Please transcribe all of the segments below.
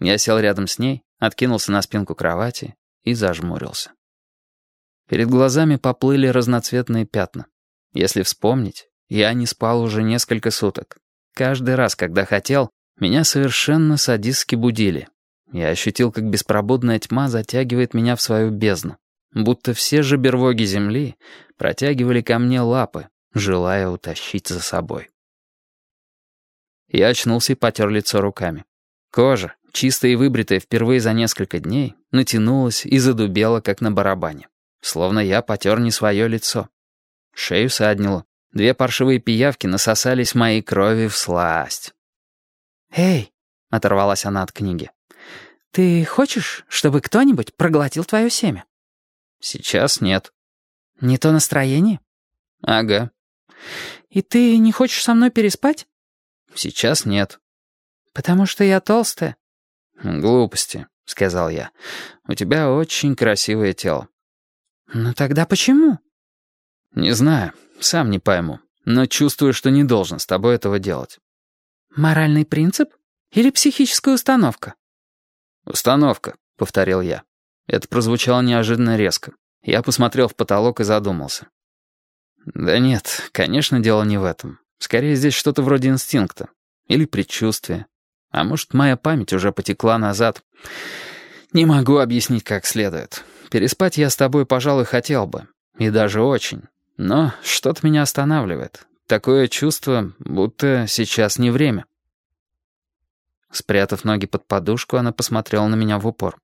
Я сел рядом с ней, откинулся на спинку кровати и зажмурился. Перед глазами поплыли разноцветные пятна. Если вспомнить, я не спал уже несколько суток. Каждый раз, когда хотел, меня совершенно садистски будили. Я ощутил, как беспробудная тьма затягивает меня в свою бездну. Будто все же бервоги земли протягивали ко мне лапы, желая утащить за собой. Я очнулся и потер лицо руками. Кожа, чистая и выбритая впервые за несколько дней, натянулась и задубела, как на барабане. Словно я потер не свое лицо. Шею саднило. Две паршивые пиявки насосались моей крови в сласть. «Эй!» — оторвалась она от книги. «Ты хочешь, чтобы кто-нибудь проглотил твое семя?» «Сейчас нет». «Не то настроение?» «Ага». «И ты не хочешь со мной переспать?» «Сейчас нет». «Потому что я толстая». «Глупости», — сказал я. «У тебя очень красивое тело». «Ну тогда почему?» «Не знаю, сам не пойму, но чувствую, что не должен с тобой этого делать». «Моральный принцип? Или психическая установка?» «Установка», — повторил я. Это прозвучало неожиданно резко. Я посмотрел в потолок и задумался. «Да нет, конечно, дело не в этом. Скорее, здесь что-то вроде инстинкта. Или предчувствия. А может, моя память уже потекла назад. Не могу объяснить как следует. Переспать я с тобой, пожалуй, хотел бы. И даже очень. Но что-то меня останавливает. Такое чувство, будто сейчас не время. Спрятав ноги под подушку, она посмотрела на меня в упор.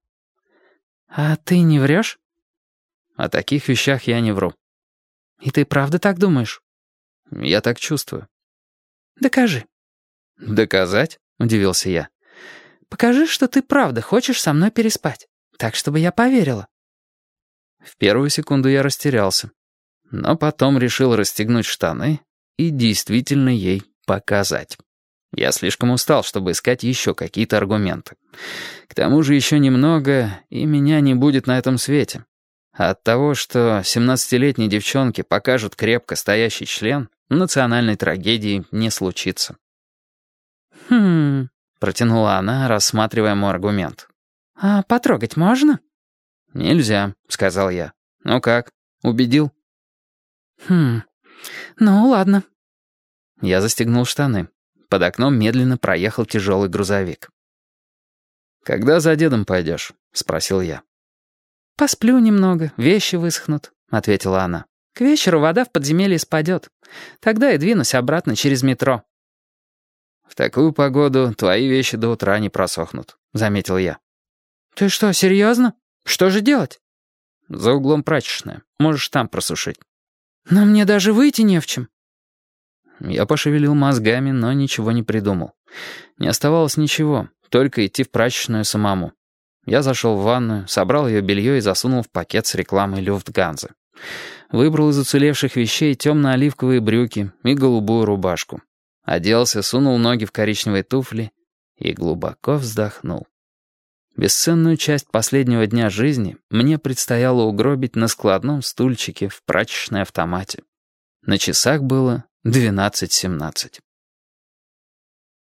«А ты не врешь?» «О таких вещах я не вру». «И ты правда так думаешь?» «Я так чувствую». «Докажи». «Доказать?» — удивился я. «Покажи, что ты правда хочешь со мной переспать, так, чтобы я поверила». В первую секунду я растерялся, но потом решил расстегнуть штаны и действительно ей показать. Я слишком устал, чтобы искать еще какие-то аргументы. К тому же еще немного, и меня не будет на этом свете. От того, что 17-летней девчонке покажут крепко стоящий член, национальной трагедии не случится. «Хм...» — протянула она, рассматривая мой аргумент. «А потрогать можно?» «Нельзя», — сказал я. «Ну как, убедил?» «Хм... Ну, ладно». Я застегнул штаны. Под окном медленно проехал тяжелый грузовик. «Когда за дедом пойдешь?» — спросил я. «Посплю немного, вещи высохнут», — ответила она. «К вечеру вода в подземелье спадет. Тогда и двинусь обратно через метро». «В такую погоду твои вещи до утра не просохнут», — заметил я. «Ты что, серьезно? Что же делать?» «За углом прачечная. Можешь там просушить». «Но мне даже выйти не в чем». Я пошевелил мозгами, но ничего не придумал. Не оставалось ничего, только идти в прачечную самому. Я зашел в ванную, собрал ее белье и засунул в пакет с рекламой Люфтганзы. Выбрал из уцелевших вещей темно-оливковые брюки и голубую рубашку. Оделся, сунул ноги в коричневые туфли и глубоко вздохнул. Бесценную часть последнего дня жизни мне предстояло угробить на складном стульчике в прачечной автомате. На часах было 12.17.